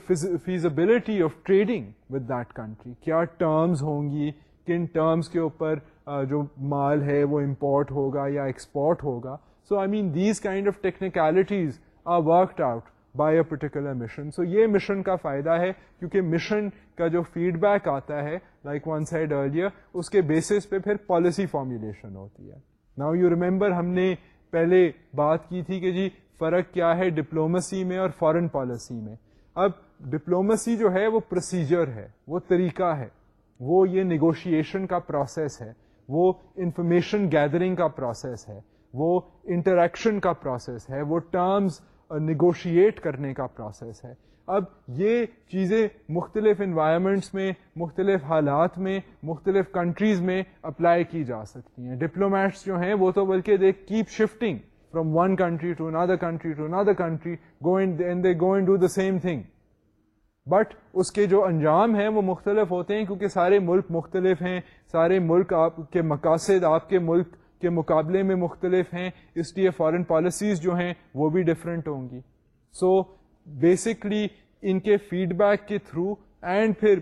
feasibility of trading with that country کیا ٹرمز ہوں گی کن ٹرمز کے اوپر جو مال ہے وہ امپورٹ ہوگا یا ایکسپورٹ ہوگا so I mean these kind of technicalities are worked out by particular mission so یہ مشن کا فائدہ ہے کیونکہ مشن کا جو فیڈ بیک آتا ہے لائک اس کے بیسس پہ پھر پالیسی فارمولیشن ہوتی ہے نا یو ریمبر ہم نے پہلے بات کی تھی کہ جی فرق کیا ہے ڈپلومسی میں اور فارن پالیسی میں اب ڈپلومسی جو ہے وہ پروسیجر ہے وہ طریقہ ہے وہ یہ نیگوشیشن کا پروسیس ہے وہ انفارمیشن گیدرنگ کا پروسیس ہے وہ انٹریکشن کا پروسیس ہے وہ ٹرمز نیگوشیٹ کرنے کا پروسیس ہے اب یہ چیزیں مختلف انوائرمنٹس میں مختلف حالات میں مختلف کنٹریز میں اپلائی کی جا سکتی ہیں ڈپلومیٹس جو ہیں وہ تو بلکہ they keep shifting from one country to another country to go and country going going do the same thing but اس کے جو انجام ہیں وہ مختلف ہوتے ہیں کیونکہ سارے ملک مختلف ہیں سارے ملک آپ کے مقاصد آپ کے ملک کے مقابلے میں مختلف ہیں اس لیے فارن پالیسیز جو ہیں وہ بھی ڈفرینٹ ہوں گی سو so, بیسکلی ان کے فیڈ بیک کے تھرو اینڈ پھر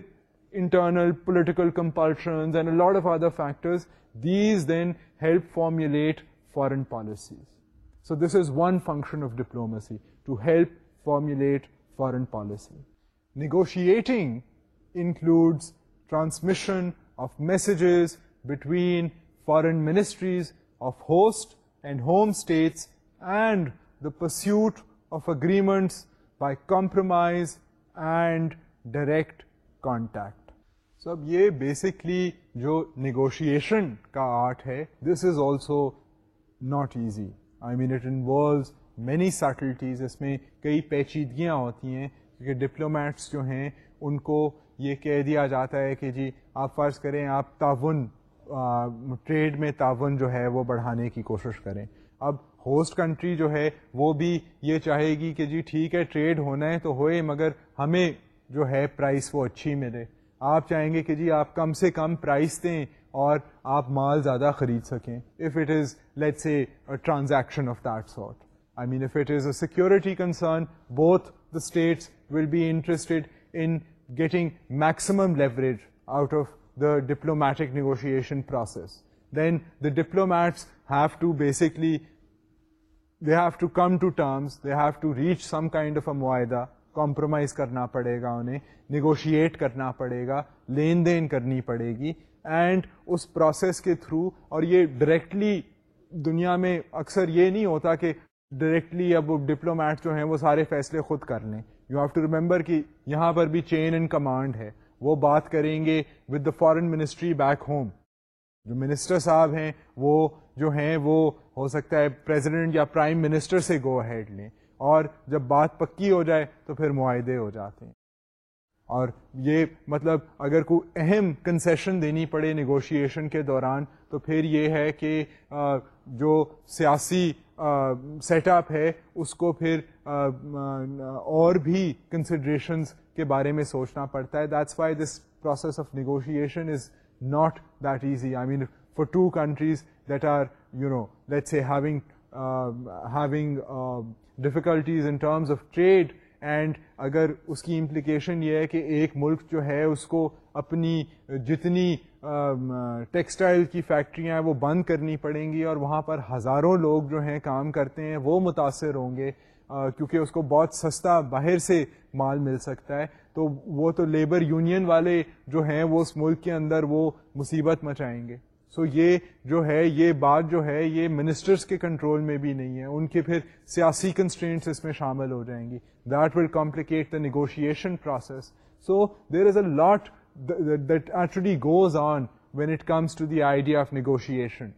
internal political compulsions and lot of other factors these then help formulate foreign policies so this is one function of diplomacy to help formulate foreign policy negotiating includes transmission of messages between foreign ministries of host and home states and the pursuit of agreements by compromise and direct contact So, یہ بیسکلی جو نیگوشیشن کا آرٹ ہے this is also not easy I mean it in world many subtleties اس میں کئی پیچیدگیاں ہوتی ہیں کیونکہ ڈپلومیٹس جو ہیں ان کو یہ کہہ دیا جاتا ہے کہ جی آپ فرض کریں آپ تعاون ٹریڈ میں تعاون جو ہے وہ بڑھانے کی کوشش کریں اب ہوسٹ کنٹری جو ہے وہ بھی یہ چاہے گی کہ جی ٹھیک ہے ٹریڈ ہونا ہے تو ہوئے مگر ہمیں جو ہے پرائس وہ اچھی ملے آپ چاہیں گے کہ جی آپ کم سے کم پرائس دیں اور آپ مال زیادہ خرید سکیں if it is let's a transaction of that sort I mean if it is a security concern both the states will be interested in getting maximum leverage out of the diplomatic negotiation process. Then the diplomats have to basically, they have to come to terms, they have to reach some kind of a muayda, compromise karna padega honne, negotiate karna padega, lane den karni padegi, and us process ke through, aur yeh directly دنیا میں اکثر یہ نہیں ہوتا کہ ڈائریکٹلی اب ڈپلومیٹ جو ہیں وہ سارے فیصلے خود کر لیں یو ہیو ٹو ریمبر کہ یہاں پر بھی چین اینڈ کمانڈ ہے وہ بات کریں گے with the foreign ministry back home جو منسٹر صاحب ہیں وہ جو ہیں وہ ہو سکتا ہے پریزیڈنٹ یا پرائم منسٹر سے گو ہیڈ لیں اور جب بات پکی ہو جائے تو پھر معاہدے ہو جاتے ہیں اور یہ مطلب اگر کوئی اہم کنسیشن دینی پڑے نیگوشیشن کے دوران تو پھر یہ ہے کہ جو سیاسی سیٹ اپ ہے اس کو پھر اور بھی کنسیڈریشنز کے بارے میں سوچنا پڑتا ہے that's why this process of negotiation is not that easy I mean for two countries that are you know let's a having having difficulties in terms of trade and اگر اس کی امپلیکیشن یہ ہے کہ ایک ملک جو ہے اس کو اپنی جتنی ٹیکسٹائل کی فیکٹریاں ہیں وہ بند کرنی پڑیں گی اور وہاں پر ہزاروں لوگ جو ہیں کام کرتے ہیں وہ متاثر ہوں گے کیونکہ اس کو بہت سستا باہر سے مال مل سکتا ہے تو وہ تو لیبر یونین والے جو ہیں وہ اس ملک کے اندر وہ مصیبت مچائیں گے سو یہ جو ہے یہ بات جو ہے یہ منسٹرس کے کنٹرول میں بھی نہیں ہے ان کے پھر سیاسی کنسٹرینٹس اس میں شامل ہو جائیں گی that will complicate the negotiation process so there is a lot دیٹوڈی goes on when it comes to the idea of negotiation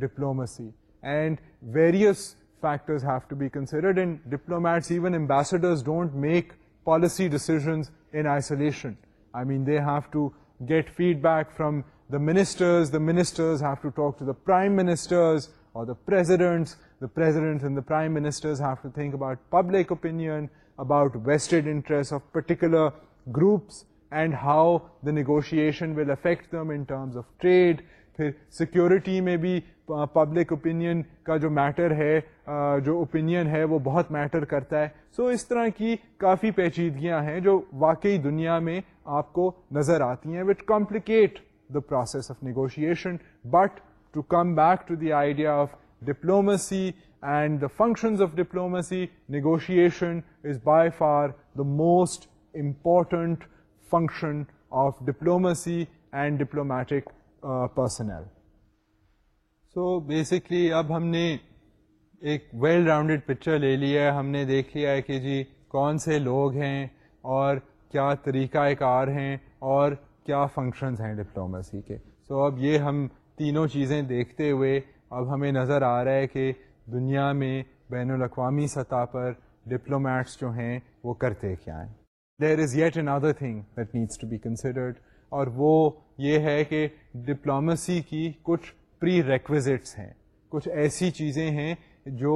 diplomacy and various factors have to be considered in diplomats even ambassadors don't make policy isolation I mean they have to get feedback from the ministers the ministers or groups and how the negotiation will affect them in terms of trade پھر سیکیورٹی میں بھی پبلک اوپینین کا جو میٹر ہے جو اوپینین ہے وہ بہت میٹر کرتا ہے سو so, اس طرح کی کافی پیچیدگیاں ہیں جو واقعی دنیا میں آپ کو نظر آتی ہیں what complicate the process of negotiation but to come back to the idea of diplomacy and the functions of diplomacy negotiation is by far the most important function of diplomacy and diplomatic personnel so basically اب ہم نے ایک ویل راؤنڈ پکچر لے لی ہے ہم نے دیکھ لیا ہے کہ جی کون سے لوگ ہیں اور کیا طریقہ کار ہیں اور کیا فنکشنز ہیں ڈپلومسی کے سو اب یہ ہم تینوں چیزیں دیکھتے ہوئے اب ہمیں نظر آ رہا ہے کہ دنیا میں بین الاقوامی سطح پر ڈپلومیٹس جو ہیں وہ کرتے کیا ہیں there is yet another thing that needs to be considered اور وہ یہ ہے کہ ڈپلومسی کی کچھ پری ریکوزٹس ہیں کچھ ایسی چیزیں ہیں جو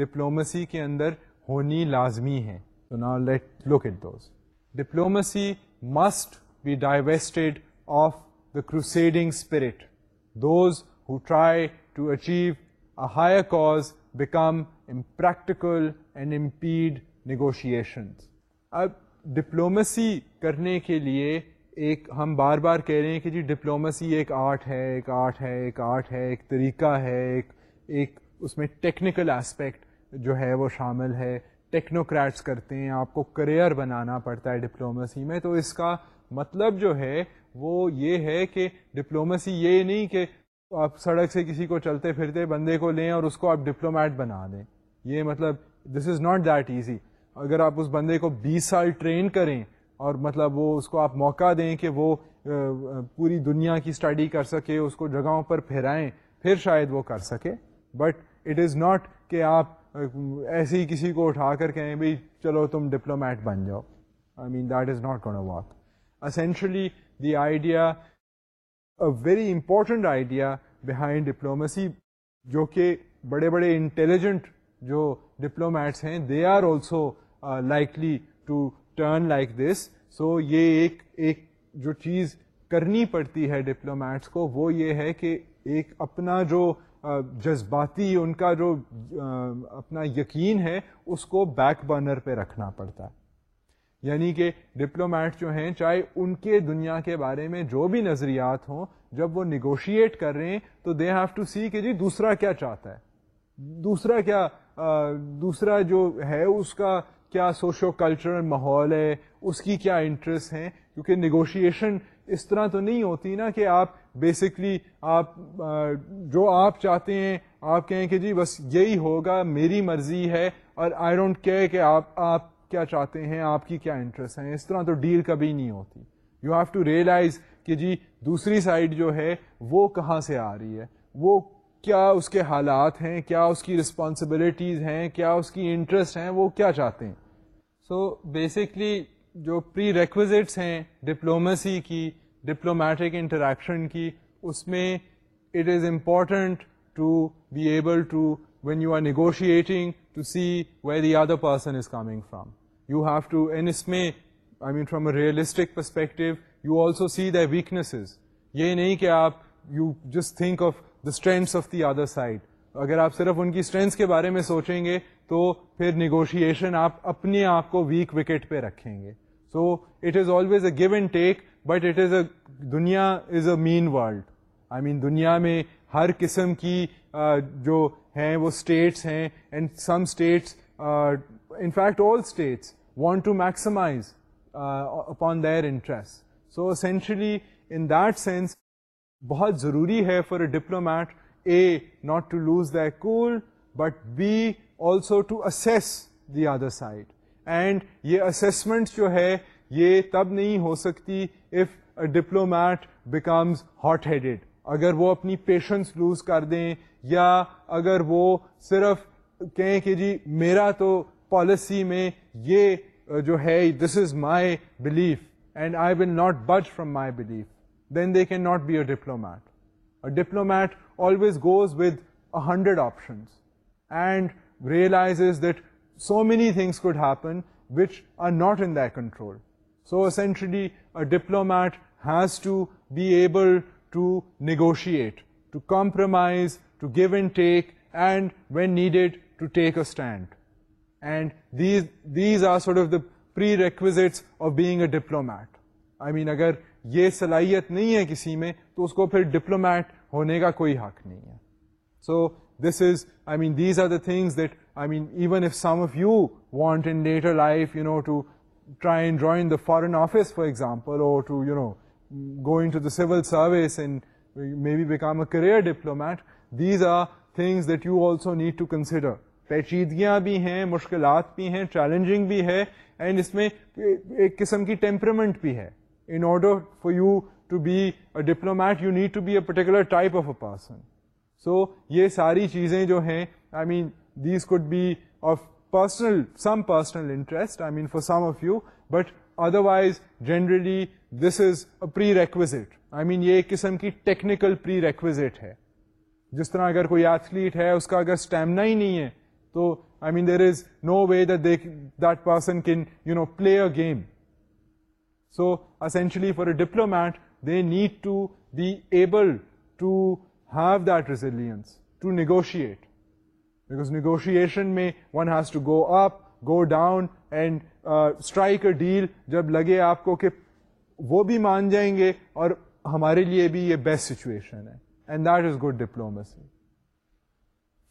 ڈپلومسی کے اندر ہونی لازمی ہیں تو نا let look those diplomacy must be divested of the crusading spirit those who try to achieve a higher cause become impractical and impede negotiation اب ڈپلومسی کرنے کے لیے ایک ہم بار بار کہہ رہے ہیں کہ جی ڈپلومسی ایک آرٹ ہے ایک آرٹ ہے ایک آرٹ ہے ایک طریقہ ہے ایک ایک اس میں ٹیکنیکل اسپیکٹ جو ہے وہ شامل ہے ٹیکنوکریٹس کرتے ہیں آپ کو کریئر بنانا پڑتا ہے ڈپلومسی میں تو اس کا مطلب جو ہے وہ یہ ہے کہ ڈپلومسی یہ نہیں کہ آپ سڑک سے کسی کو چلتے پھرتے بندے کو لیں اور اس کو آپ ڈپلومیٹ بنا دیں یہ مطلب this is not that easy اگر آپ اس بندے کو بیس سال ٹرین کریں اور مطلب وہ اس کو آپ موقع دیں کہ وہ پوری دنیا کی اسٹڈی کر سکے اس کو جگہوں پر پھیرائیں پھر شاید وہ کر سکے بٹ اٹ از ناٹ کہ آپ ایسے ہی کسی کو اٹھا کر کہیں بھائی چلو تم ڈپلومیٹ بن جاؤ I mean that is not کون walk essentially the idea very important idea behind diplomacy جو کہ بڑے بڑے انٹیلیجنٹ جو ڈپلومیٹس ہیں they are also likely to turn like this so یہ ایک ایک جو چیز کرنی پڑتی ہے ڈپلومیٹس کو وہ یہ ہے کہ ایک اپنا جو جذباتی ان کا جو اپنا یقین ہے اس کو بیک برنر پہ رکھنا پڑتا ہے یعنی کہ ڈپلومیٹ جو ہیں چاہے ان کے دنیا کے بارے میں جو بھی نظریات ہوں جب وہ نیگوشیٹ کر رہے ہیں تو دے ہیو ٹو سی کہ جی دوسرا کیا چاہتا ہے دوسرا کیا دوسرا جو ہے اس کا کیا سوشو کلچرل ماحول ہے اس کی کیا انٹرسٹ ہیں کیونکہ نیگوشیشن اس طرح تو نہیں ہوتی نا کہ آپ بیسکلی آپ جو آپ چاہتے ہیں آپ کہیں کہ جی بس یہی ہوگا میری مرضی ہے اور آئی ڈونٹ کیئر کہ آپ آپ کیا چاہتے ہیں آپ کی کیا انٹرسٹ ہیں اس طرح تو ڈیل کبھی نہیں ہوتی یو ہیو ٹو ریئلائز کہ جی دوسری سائڈ جو ہے وہ کہاں سے آ رہی ہے وہ کیا اس کے حالات ہیں کیا اس کی رسپانسبلٹیز ہیں کیا اس کی انٹرسٹ ہیں وہ کیا چاہتے ہیں سو بیسکلی جو پری ریکوزٹس ہیں ڈپلومسی کی ڈپلومیٹک انٹریکشن کی اس میں it is important to be able to when you are negotiating to see where the other person is coming from you have to an اس میں I mean from a realistic perspective you also see the weaknesses یہ نہیں کہ آپ you just think of the strengths of the other side اگر آپ صرف ان کی اسٹرینتھس کے بارے میں سوچیں گے تو پھر نیگوشیشن آپ اپنے آپ کو ویک وکٹ پہ رکھیں گے so it is always a give and take but it is a دنیا is a mean world I mean دنیا میں ہر قسم کی uh, جو ہیں وہ اسٹیٹس ہیں and some states in fact all states want to maximize upon their interest so essentially in that sense بہت ضروری ہے for diplomat a not to lose the cool but be also to assess the other side and یہ اسیسمنٹ جو ہے یہ تب نہیں ہو سکتی if a diplomat becomes hot headed اگر وہ اپنی پیشنس لوز کر دیں یا اگر وہ صرف کہیں کہ جی میرا تو پالیسی میں یہ جو ہے this is my belief and I will not budge from my belief then they can not be a diplomat a diplomat always goes with a hundred options and realize that so many things could happen which are not in their control so essentially diplomat has to be able to negotiate to compromise to give and take and when needed to take a stand and these are sort of the prerequisites of being a diplomat I mean اگر یہ صلاحیت نہیں ہے کسی میں تو اس کو پھر ڈپلومیٹ ہونے کا کوئی حق نہیں ہے so this is I mean these are the things that I mean even if some of you want in their life trying the foreign office for example going to the civil service and maybe become a career diplomat these are things that you also need to consider پیچیدگیاں بھی ہیں مشکلات بھی ہیں چیلنجنگ بھی ہے اینڈ اس میں ایک قسم کی ٹیمپرامنٹ بھی ہے in order for you to be a diplomat you need to be a particular type of a person so یہ ساری چیزیں جو ہیں I mean these could be of personal some personal interest I mean for some of you but otherwise generally this is a prerequisite I mean یہ ایک قسم کی ٹیکنیکل پری ریکویزٹ ہے جس طرح اگر کوئی ایتھلیٹ ہے اس کا اگر اسٹیمنا ہی نہیں ہے تو I mean there is no way that person can you know play a game so essentially for a diplomat they need to be able to have it resilience to negotiate because negotiation میں one has to go up go down and strike a deal جب لگے آپ کو کہ وہ بھی مان جائیں گے اور ہمارے لیے بھی یہ بیسٹ سچویشن ہے and that is good diplomacy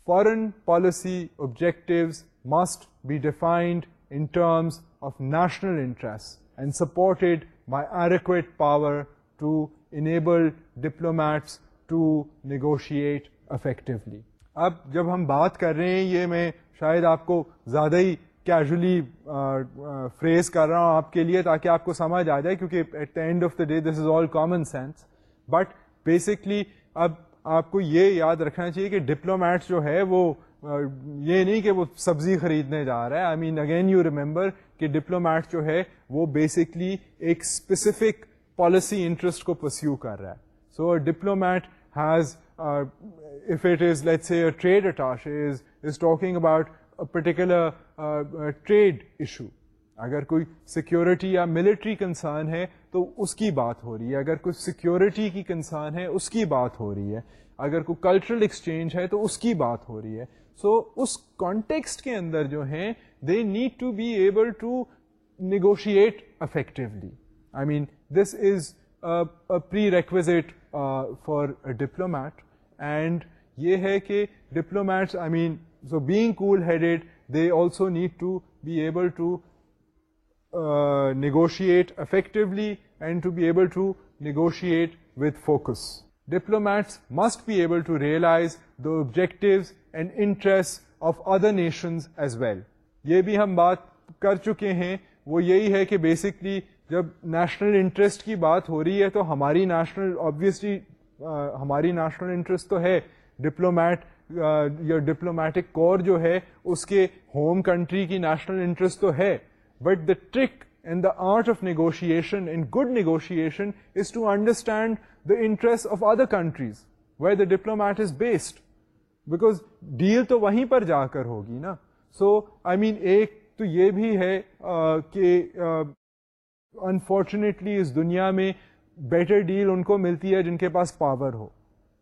foreign policy objectives must be defined in terms of national interest and supported by adequate power to enable diplomats to negotiate effectively اب جب ہم بات کر رہے ہیں یہ میں شاید آپ کو زیادہ ہی کیجولی فریز کر رہا ہوں آپ کے لیے تاکہ آپ کو سمجھ آ جائے کیونکہ at the end of the day this is all common sense but basically اب آپ کو یہ یاد رکھنا چاہیے کہ ڈپلومیٹس جو ہے وہ یہ نہیں کہ وہ سبزی خریدنے جا رہا ہے I mean again you remember کہ ڈپلومیٹس جو ہے وہ بیسکلی ایک اسپیسیفک پالیسی انٹرسٹ کو پرسیو کر رہا ہے so uh, is diplomat has it is let is trade attache is is talking about particular trade issue اگر کوئی سیکورٹی یا ملٹری کنسرن ہے تو اس کی بات ہو رہی ہے اگر کوئی سیکورٹی کی کنسرن ہے اس کی بات ہو رہی ہے اگر کوئی کلچرل ایکسچینج ہے تو اس کی بات ہو رہی ہے سو so, اس کانٹیکسٹ کے اندر جو ہیں they need to be able to negotiate effectively I mean this is prerequisite for diplomat and یہ ہے کہ diplomats I mean so being cool headed they also need to be able to negotiate effectively and to be able to negotiate with focus diplomats must be able to realize the objectives and interest of other nations as well یہ بھی ہم بات کر چکے ہیں وہ یہی ہے کہ بیسکلی جب نیشنل انٹرسٹ کی بات ہو رہی ہے تو ہماری نیشنل آبویسلی ہماری نیشنل انٹرسٹ تو ہے ڈپلومیٹ یا ڈپلومیٹک کور جو ہے اس کے ہوم کنٹری کی نیشنل انٹرسٹ تو ہے but the trick and the art of negotiation and good negotiation is to understand the interest of other countries why the diplomat is based because deal تو وہیں پر جا کر ہوگی نا سو آئی مین ایک تو یہ بھی ہے کہ انفارچونیٹلی اس دنیا میں بیٹر ڈیل ان کو ملتی ہے جن کے پاس پاور ہو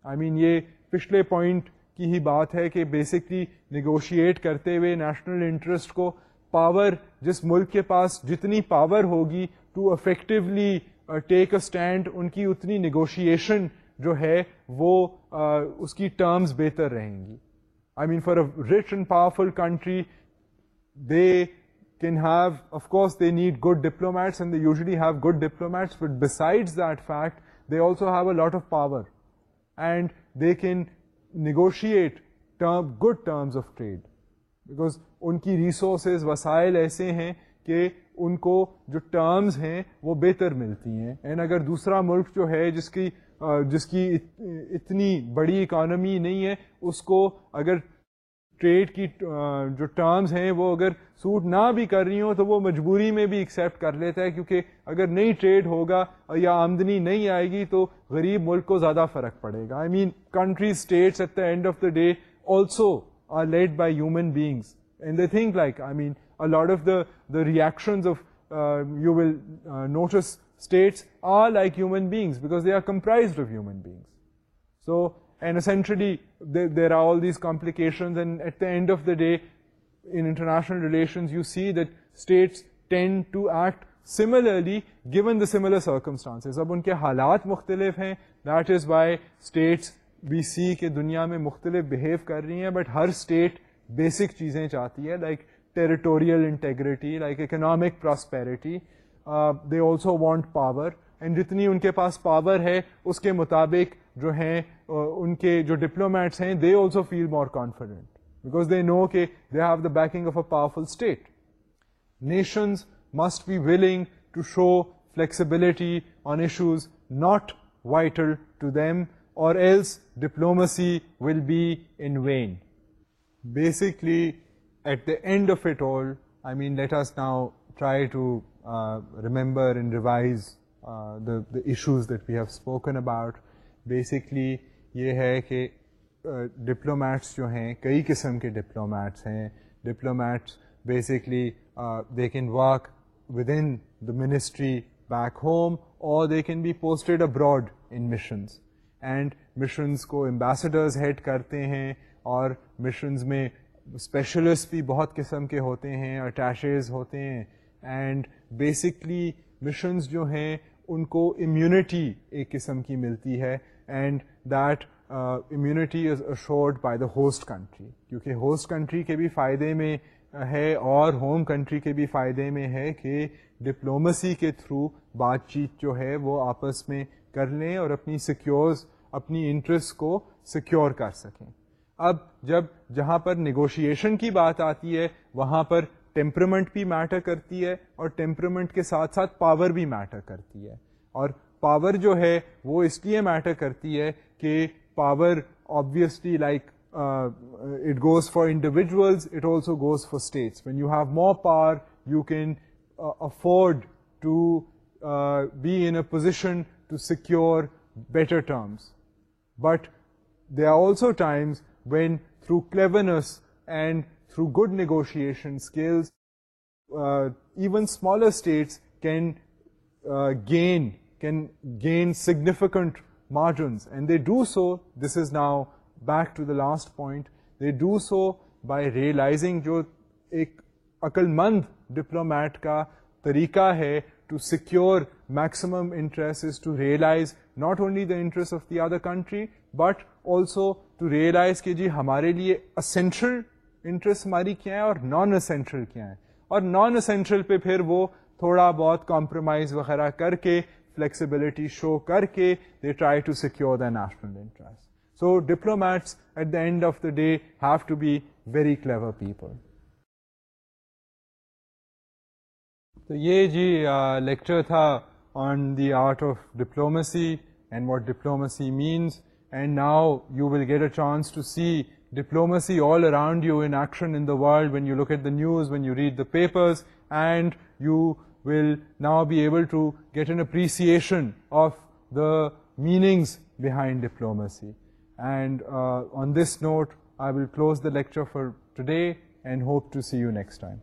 آئی I مین mean, یہ پچھلے پوائنٹ کی ہی بات ہے کہ بیسکلی نیگوشیٹ کرتے ہوئے نیشنل انٹرسٹ کو پاور جس ملک کے پاس جتنی پاور ہوگی to effectively take a stand ان کی اتنی نیگوشیشن جو ہے وہ uh, اس کی ٹرمز بہتر رہیں گی I mean for a rich and powerful country they can have of course they need good diplomats and usually have good diplomat beside that fact they also have a lot of power and they can negotiate good terms of trade because ان کی ریسورسز وسائل ایسے ہیں کہ ان کو جو ٹرمز ہیں وہ بہتر ملتی ہیں اینڈ اگر دوسرا ملک جو ہے جس کی جس کی اتنی بڑی اکانومی نہیں ہے اس کو اگر ٹریڈ کی جو ٹرمز ہیں وہ اگر سوٹ نہ بھی کر رہی ہوں تو وہ مجبوری میں بھی ایکسیپٹ کر لیتا ہے کیونکہ اگر نئی ٹریڈ ہوگا یا آمدنی نہیں آئے گی تو غریب ملک کو زیادہ فرق پڑے گا I mean countries states at the end of the day also are led by human beings and the think like I mean lot of the the reactions of you will notice states are like human beings because they are comprised of human beings so and essentially there are all these complications and at the end of the day international relationally given the similar circumstances اب ان کے حالات مختلف ہیں دیٹ از وائی اسٹیٹس بی سی کے دنیا میں مختلف بہیو کر رہی ہیں بٹ ہر اسٹیٹ بیسک چیزیں چاہتی ہے like territorial integrity like economic prosperity they also want power and جتنی ان کے پاس پاور ہے اس کے مطابق جو ہیں ان کے جو ڈپلومیٹس ہیں they also feel more confident because they know کہ they have the backing of a powerful state nations must be willing to show flexibility on issues not vital to them or else diplomacy will be in vain basically at the end of it all I mean let us now try to remember and revise issues that we have spoken about basically یہ ہے کہ ڈپلومیٹس جو ہیں کئی قسم کے ڈپلومیٹس ہیں diplomats basically they can work with in the ministry back home اور they can be posted abroad in missions and missions کو امبیسڈرز ہیڈ کرتے ہیں اور مشنز میں اسپیشلسٹ بھی بہت قسم کے ہوتے ہیں اٹیچز ہوتے ہیں اینڈ بیسکلی مشنز جو ہیں ان کو امیونٹی ایک قسم کی ملتی ہے and that immunity is assured by the host country کیونکہ ہوسٹ کنٹری کے بھی فائدے میں ہے اور ہوم کنٹری کے بھی فائدے میں ہے کہ ڈپلومسی کے تھرو بات چیت جو ہے وہ آپس میں کر لیں اور اپنی سیکیورز اپنی انٹرسٹ کو سیکیور کر سکیں اب جب جہاں پر نیگوشیشن کی بات آتی ہے وہاں پر ٹیمپرمنٹ بھی میٹر کرتی ہے اور ٹیمپرمنٹ کے ساتھ ساتھ پاور بھی میٹر کرتی ہے اور پاور جو ہے وہ اس لیے میٹر کرتی ہے کہ power obviously like it goes for individuals it also goes for states when you have more power you can afford to be in a position to secure better terms but there are also times when through cleverness and through good negotiation even smaller states can gain can gain significant margins and they do so this is now back to the last point they do so by realising جو ایک عقلمند ڈپلومیٹ کا طریقہ ہے to secure maximum interest is to realise not only the interest of the other country but also to realise کہ جی ہمارے لیے اسینشل انٹرسٹ ہماری کیا ہیں اور نان اسینٹرل کیا ہیں اور نان اسینٹرل پہ پھر وہ تھوڑا بہت کمپرومائز وغیرہ کر کے فلیکسیبلٹی شو کر کے they try to secure the national interest so diplomats at the end of the day have to be very clever people تو یہ جی لیکچر تھا on the art of diplomacy and what diplomacy means and now you will get a chance to see diplomacy all around you in action in the world, when you look at the news, when you read the papers, and you will now be able to get an appreciation of the meanings behind diplomacy. And uh, on this note, I will close the lecture for today and hope to see you next time.